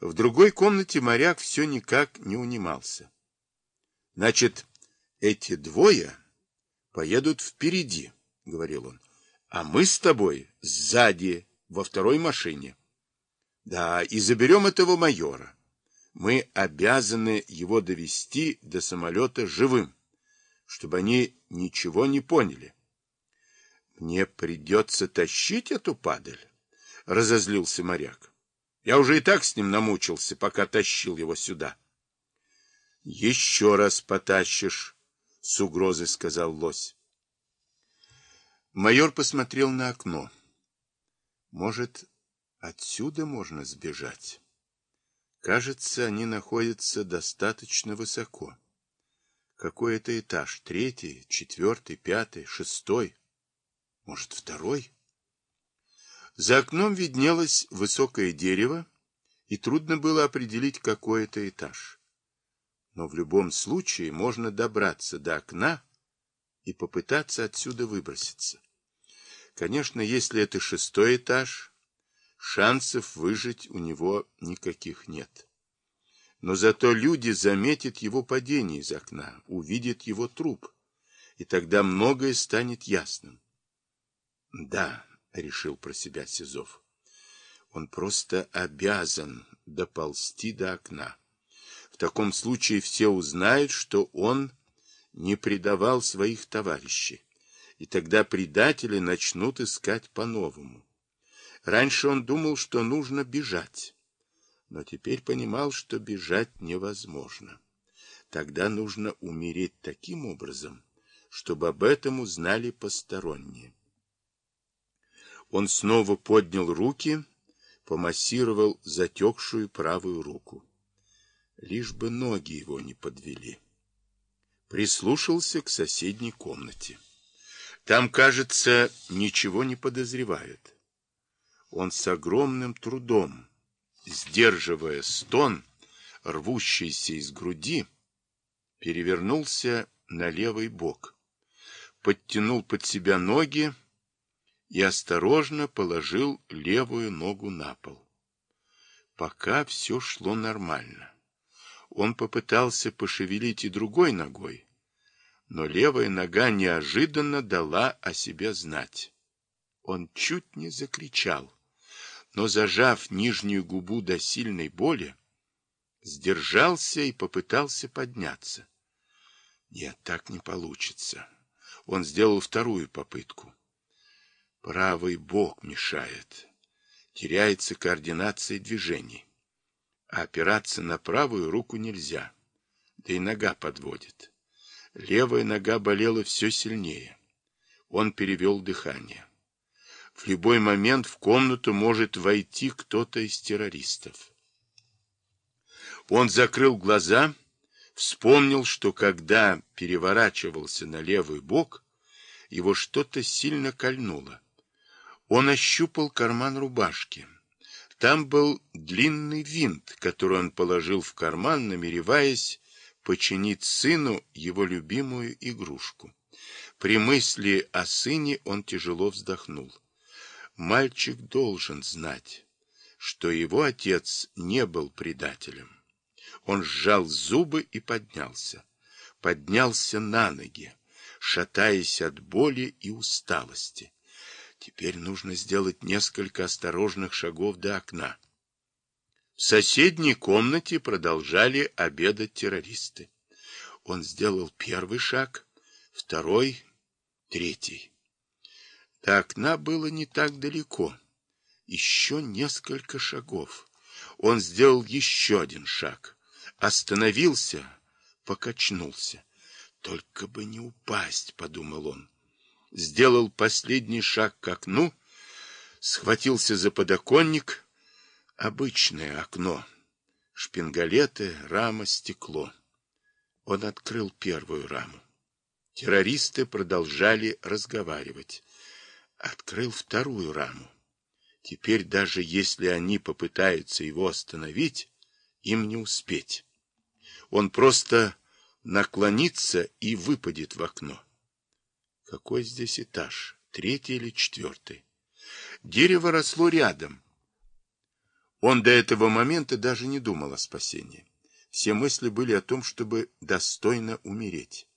В другой комнате моряк все никак не унимался. Значит, эти двое поедут впереди, говорил он, а мы с тобой сзади, во второй машине. Да, и заберем этого майора. Мы обязаны его довести до самолета живым, чтобы они ничего не поняли. Мне придется тащить эту падаль, разозлился моряк. Я уже и так с ним намучился, пока тащил его сюда. Еще раз потащишь, с угрозой сказал лось. Майор посмотрел на окно. Может, отсюда можно сбежать? Кажется, они находятся достаточно высоко. Какой это этаж? Третий, четвертый, пятый, шестой? Может, второй? За окном виднелось высокое дерево, и трудно было определить, какой это этаж. Но в любом случае можно добраться до окна и попытаться отсюда выброситься. Конечно, если это шестой этаж, шансов выжить у него никаких нет. Но зато люди заметят его падение из окна, увидят его труп, и тогда многое станет ясным. Да, решил про себя Сизов. Он просто обязан доползти до окна. В таком случае все узнают, что он не предавал своих товарищей и тогда предатели начнут искать по-новому. Раньше он думал, что нужно бежать, но теперь понимал, что бежать невозможно. Тогда нужно умереть таким образом, чтобы об этом узнали посторонние. Он снова поднял руки, помассировал затекшую правую руку. Лишь бы ноги его не подвели. Прислушался к соседней комнате. Там, кажется, ничего не подозревают. Он с огромным трудом, сдерживая стон, рвущийся из груди, перевернулся на левый бок, подтянул под себя ноги и осторожно положил левую ногу на пол. Пока все шло нормально. Он попытался пошевелить и другой ногой, но левая нога неожиданно дала о себе знать. Он чуть не закричал, но, зажав нижнюю губу до сильной боли, сдержался и попытался подняться. Нет, так не получится. Он сделал вторую попытку. Правый бок мешает. Теряется координация движений. А опираться на правую руку нельзя. Да и нога подводит. Левая нога болела все сильнее. Он перевел дыхание. В любой момент в комнату может войти кто-то из террористов. Он закрыл глаза, вспомнил, что когда переворачивался на левый бок, его что-то сильно кольнуло. Он ощупал карман рубашки. Там был длинный винт, который он положил в карман, намереваясь починить сыну его любимую игрушку. При мысли о сыне он тяжело вздохнул. Мальчик должен знать, что его отец не был предателем. Он сжал зубы и поднялся. Поднялся на ноги, шатаясь от боли и усталости. Теперь нужно сделать несколько осторожных шагов до окна. В соседней комнате продолжали обедать террористы. Он сделал первый шаг, второй, третий. До окна было не так далеко. Еще несколько шагов. Он сделал еще один шаг. Остановился, покачнулся. Только бы не упасть, подумал он. Сделал последний шаг к окну, схватился за подоконник Обычное окно. Шпингалеты, рама, стекло. Он открыл первую раму. Террористы продолжали разговаривать. Открыл вторую раму. Теперь даже если они попытаются его остановить, им не успеть. Он просто наклонится и выпадет в окно. Какой здесь этаж? Третий или четвертый? Дерево росло рядом. Он до этого момента даже не думал о спасении. Все мысли были о том, чтобы достойно умереть.